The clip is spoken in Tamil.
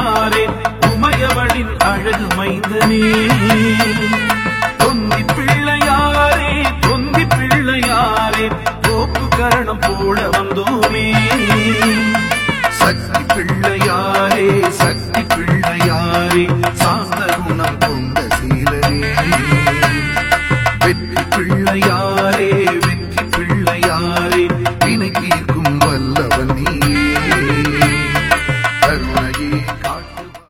அடியாரே உமையவளின் அழகு மைந்தனே. தொந்தி பிள்ளையாரே தொந்தி பிள்ளையாரே தோப்பு கரணம் போட வந்தோமே. சக்தி பிள்ளையாரே சக்தி பிள்ளையாரே சாந்த குணம் கொண்ட சீரரே வெற்றி பிள்ளையாரே வெற்றி பிள்ளையாரே வினை வல்லவன் நீ.